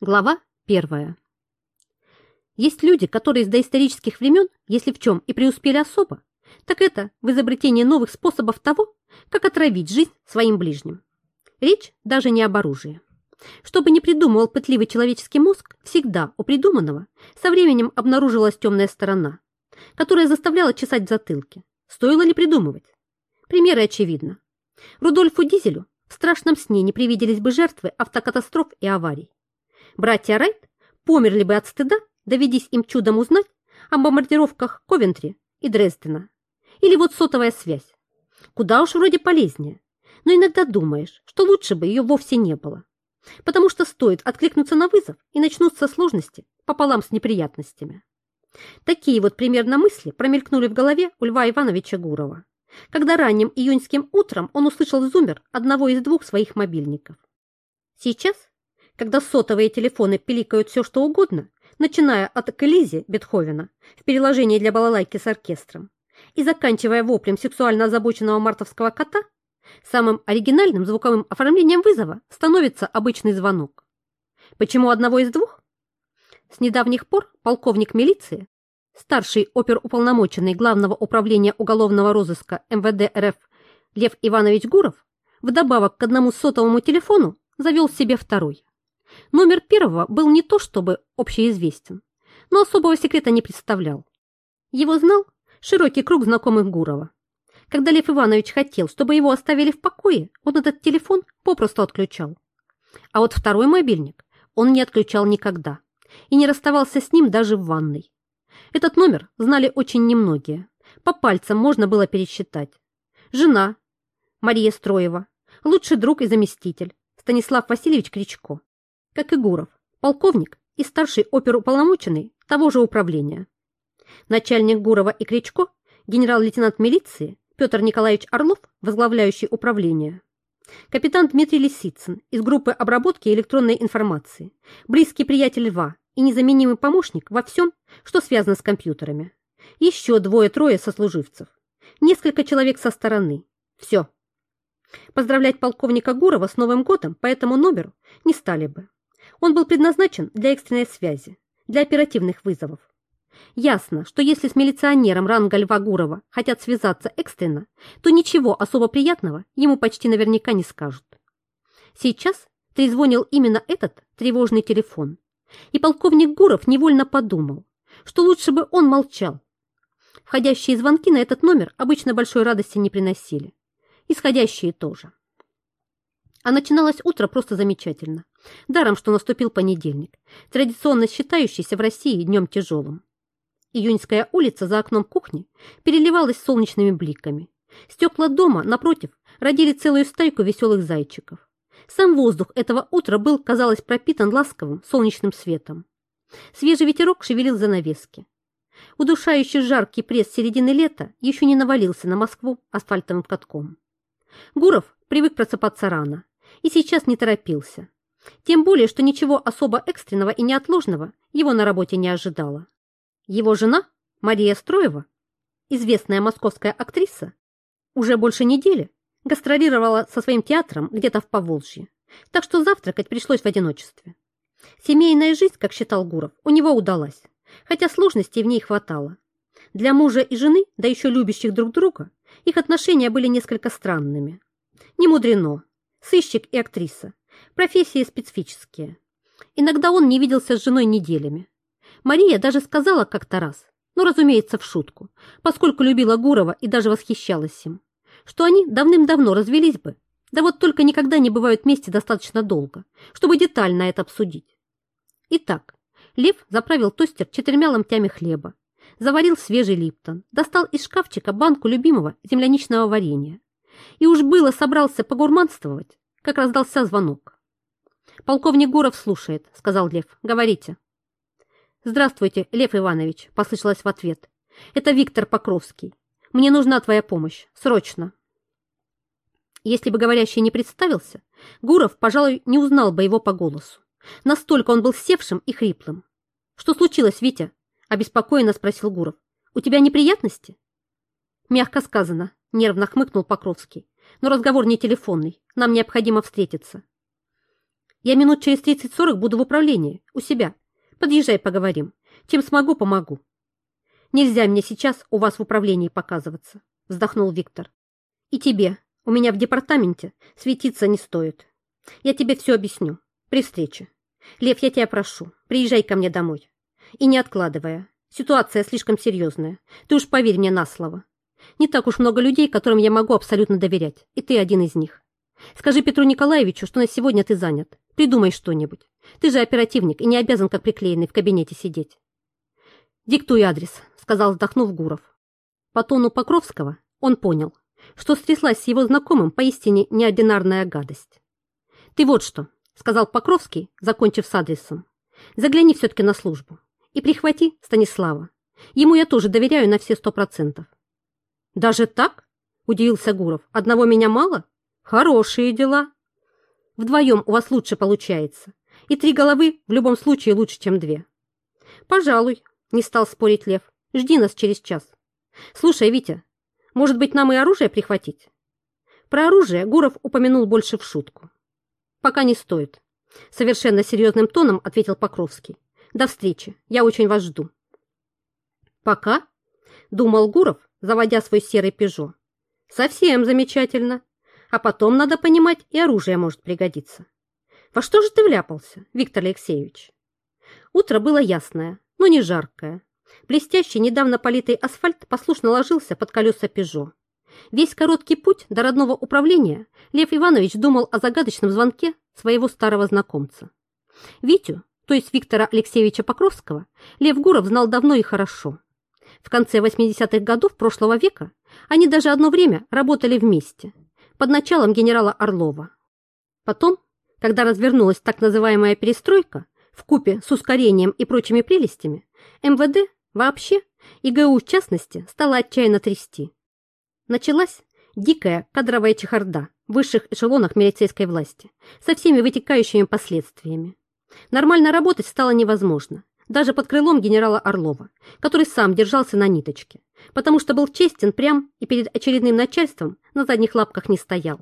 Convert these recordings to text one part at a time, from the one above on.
Глава первая. Есть люди, которые с доисторических времен, если в чем и преуспели особо, так это в изобретении новых способов того, как отравить жизнь своим ближним. Речь даже не об оружии. Что бы ни придумывал пытливый человеческий мозг, всегда у придуманного со временем обнаружилась темная сторона, которая заставляла чесать затылки. Стоило ли придумывать? Примеры очевидны. Рудольфу Дизелю в страшном сне не привиделись бы жертвы автокатастроф и аварий. Братья Райт померли бы от стыда, доведись им чудом узнать о бомбардировках Ковентри и Дрездена. Или вот сотовая связь. Куда уж вроде полезнее. Но иногда думаешь, что лучше бы ее вовсе не было. Потому что стоит откликнуться на вызов и начнутся сложности пополам с неприятностями. Такие вот примерно мысли промелькнули в голове у Льва Ивановича Гурова, когда ранним июньским утром он услышал зумер одного из двух своих мобильников. Сейчас когда сотовые телефоны пиликают все, что угодно, начиная от Экелизи Бетховена в переложении для балалайки с оркестром и заканчивая воплем сексуально озабоченного мартовского кота, самым оригинальным звуковым оформлением вызова становится обычный звонок. Почему одного из двух? С недавних пор полковник милиции, старший оперуполномоченный Главного управления уголовного розыска МВД РФ Лев Иванович Гуров, вдобавок к одному сотовому телефону завел себе второй. Номер первого был не то чтобы общеизвестен, но особого секрета не представлял. Его знал широкий круг знакомых Гурова. Когда Лев Иванович хотел, чтобы его оставили в покое, он этот телефон попросту отключал. А вот второй мобильник он не отключал никогда и не расставался с ним даже в ванной. Этот номер знали очень немногие. По пальцам можно было пересчитать. Жена Мария Строева, лучший друг и заместитель Станислав Васильевич Кричко как и Гуров, полковник и старший оперуполномоченный того же управления. Начальник Гурова и Кричко, генерал-лейтенант милиции Петр Николаевич Орлов, возглавляющий управление. Капитан Дмитрий Лисицын из группы обработки электронной информации, близкий приятель Льва и незаменимый помощник во всем, что связано с компьютерами. Еще двое-трое сослуживцев. Несколько человек со стороны. Все. Поздравлять полковника Гурова с Новым годом по этому номеру не стали бы. Он был предназначен для экстренной связи, для оперативных вызовов. Ясно, что если с милиционером ранга Льва Гурова хотят связаться экстренно, то ничего особо приятного ему почти наверняка не скажут. Сейчас трезвонил именно этот тревожный телефон, и полковник Гуров невольно подумал, что лучше бы он молчал. Входящие звонки на этот номер обычно большой радости не приносили. Исходящие тоже. А начиналось утро просто замечательно. Даром, что наступил понедельник, традиционно считающийся в России днем тяжелым. Июньская улица за окном кухни переливалась солнечными бликами. Стекла дома, напротив, родили целую стайку веселых зайчиков. Сам воздух этого утра был, казалось, пропитан ласковым солнечным светом. Свежий ветерок шевелил занавески. Удушающий жаркий пресс середины лета еще не навалился на Москву асфальтовым катком. Гуров привык просыпаться рано и сейчас не торопился. Тем более, что ничего особо экстренного и неотложного его на работе не ожидало. Его жена, Мария Строева, известная московская актриса, уже больше недели гастролировала со своим театром где-то в Поволжье, так что завтракать пришлось в одиночестве. Семейная жизнь, как считал Гуров, у него удалась, хотя сложностей в ней хватало. Для мужа и жены, да еще любящих друг друга, их отношения были несколько странными. Не мудрено, сыщик и актриса. Профессии специфические. Иногда он не виделся с женой неделями. Мария даже сказала как-то раз, ну, разумеется, в шутку, поскольку любила Гурова и даже восхищалась им, что они давным-давно развелись бы, да вот только никогда не бывают вместе достаточно долго, чтобы детально это обсудить. Итак, Лев заправил тостер четырьмя ломтями хлеба, заварил свежий липтон, достал из шкафчика банку любимого земляничного варенья, и уж было собрался погурманствовать, как раздался звонок. «Полковник Гуров слушает», — сказал Лев. «Говорите». «Здравствуйте, Лев Иванович», — послышалось в ответ. «Это Виктор Покровский. Мне нужна твоя помощь. Срочно». Если бы говорящий не представился, Гуров, пожалуй, не узнал бы его по голосу. Настолько он был севшим и хриплым. «Что случилось, Витя?» – обеспокоенно спросил Гуров. «У тебя неприятности?» Мягко сказано, Нервно хмыкнул Покровский. Но разговор не телефонный. Нам необходимо встретиться. Я минут через 30-40 буду в управлении, у себя. Подъезжай, поговорим. Чем смогу, помогу. Нельзя мне сейчас у вас в управлении показываться, вздохнул Виктор. И тебе, у меня в департаменте, светиться не стоит. Я тебе все объясню. При встрече. Лев, я тебя прошу, приезжай ко мне домой. И не откладывая. Ситуация слишком серьезная. Ты уж поверь мне на слово. Не так уж много людей, которым я могу абсолютно доверять. И ты один из них. Скажи Петру Николаевичу, что на сегодня ты занят. Придумай что-нибудь. Ты же оперативник и не обязан как приклеенный в кабинете сидеть. Диктуй адрес, сказал вздохнув Гуров. По тону Покровского он понял, что стряслась с его знакомым поистине неординарная гадость. Ты вот что, сказал Покровский, закончив с адресом. Загляни все-таки на службу. И прихвати Станислава. Ему я тоже доверяю на все сто процентов. Даже так? Удивился Гуров. Одного меня мало? Хорошие дела. Вдвоем у вас лучше получается. И три головы в любом случае лучше, чем две. Пожалуй, не стал спорить Лев. Жди нас через час. Слушай, Витя, может быть, нам и оружие прихватить? Про оружие Гуров упомянул больше в шутку. Пока не стоит. Совершенно серьезным тоном ответил Покровский. До встречи. Я очень вас жду. Пока? Думал Гуров, заводя свой серый пежо. Совсем замечательно. А потом, надо понимать, и оружие может пригодиться. Во что же ты вляпался, Виктор Алексеевич? Утро было ясное, но не жаркое. Блестящий, недавно политый асфальт послушно ложился под колеса Пежо. Весь короткий путь до родного управления Лев Иванович думал о загадочном звонке своего старого знакомца. Витю, то есть Виктора Алексеевича Покровского, Лев Гуров знал давно и хорошо. В конце 80-х годов прошлого века они даже одно время работали вместе, под началом генерала Орлова. Потом, когда развернулась так называемая перестройка, в купе с ускорением и прочими прелестями, МВД вообще и ГУ в частности стало отчаянно трясти. Началась дикая кадровая чехарда в высших эшелонах милицейской власти со всеми вытекающими последствиями. Нормально работать стало невозможно, даже под крылом генерала Орлова, который сам держался на ниточке, потому что был честен прям и перед очередным начальством на задних лапках не стоял.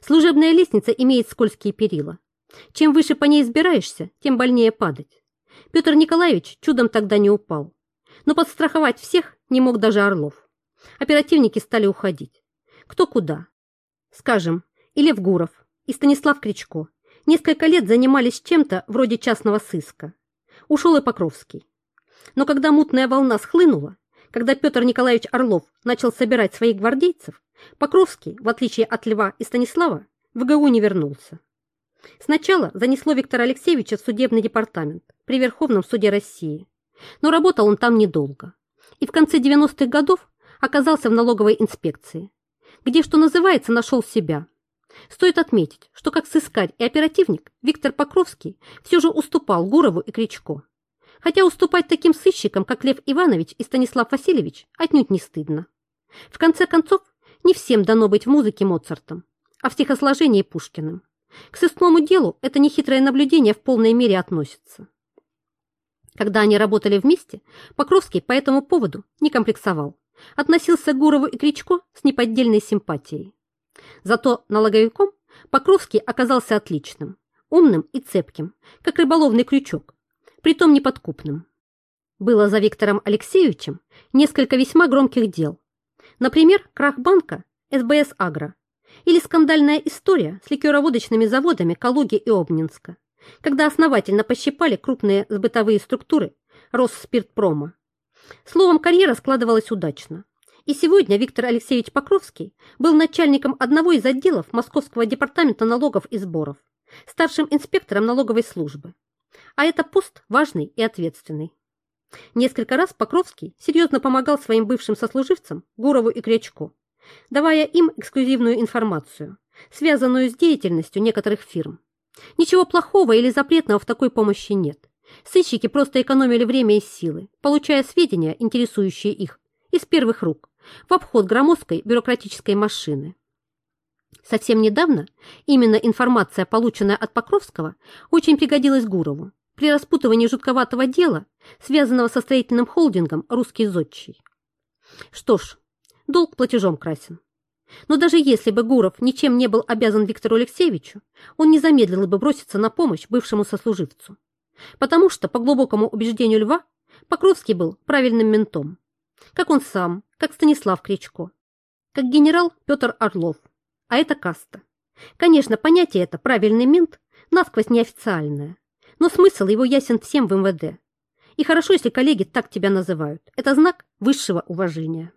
Служебная лестница имеет скользкие перила. Чем выше по ней избираешься, тем больнее падать. Петр Николаевич чудом тогда не упал. Но подстраховать всех не мог даже Орлов. Оперативники стали уходить. Кто куда. Скажем, и Лев Гуров, и Станислав Кричко, несколько лет занимались чем-то вроде частного сыска. Ушел и Покровский. Но когда мутная волна схлынула, когда Петр Николаевич Орлов начал собирать своих гвардейцев, Покровский, в отличие от Льва и Станислава, в ГУ не вернулся. Сначала занесло Виктора Алексеевича в судебный департамент при Верховном суде России, но работал он там недолго. И в конце 90-х годов оказался в налоговой инспекции, где, что называется, нашел себя – Стоит отметить, что как сыскарь и оперативник Виктор Покровский все же уступал Гурову и Кричко. Хотя уступать таким сыщикам, как Лев Иванович и Станислав Васильевич, отнюдь не стыдно. В конце концов, не всем дано быть в музыке Моцартом, а в стихосложении Пушкиным. К сыскному делу это нехитрое наблюдение в полной мере относится. Когда они работали вместе, Покровский по этому поводу не комплексовал, относился к Гурову и Кричко с неподдельной симпатией. Зато налоговиком Покровский оказался отличным, умным и цепким, как рыболовный крючок, притом неподкупным. Было за Виктором Алексеевичем несколько весьма громких дел. Например, крах банка СБС «Агро» или скандальная история с ликероводочными заводами Калуги и Обнинска, когда основательно пощипали крупные сбытовые структуры Росспиртпрома. Словом, карьера складывалась удачно. И сегодня Виктор Алексеевич Покровский был начальником одного из отделов Московского департамента налогов и сборов, старшим инспектором налоговой службы. А это пост важный и ответственный. Несколько раз Покровский серьезно помогал своим бывшим сослуживцам Гурову и Крячко, давая им эксклюзивную информацию, связанную с деятельностью некоторых фирм. Ничего плохого или запретного в такой помощи нет. Сыщики просто экономили время и силы, получая сведения, интересующие их, из первых рук, в обход громоздкой бюрократической машины. Совсем недавно именно информация, полученная от Покровского, очень пригодилась Гурову при распутывании жутковатого дела, связанного со строительным холдингом «Русский зодчий». Что ж, долг платежом красен. Но даже если бы Гуров ничем не был обязан Виктору Алексеевичу, он не замедлил бы броситься на помощь бывшему сослуживцу. Потому что, по глубокому убеждению Льва, Покровский был правильным ментом. Как он сам, как Станислав Кричко, как генерал Петр Орлов. А это каста. Конечно, понятие это «правильный мент» насквозь неофициальное, но смысл его ясен всем в МВД. И хорошо, если коллеги так тебя называют. Это знак высшего уважения.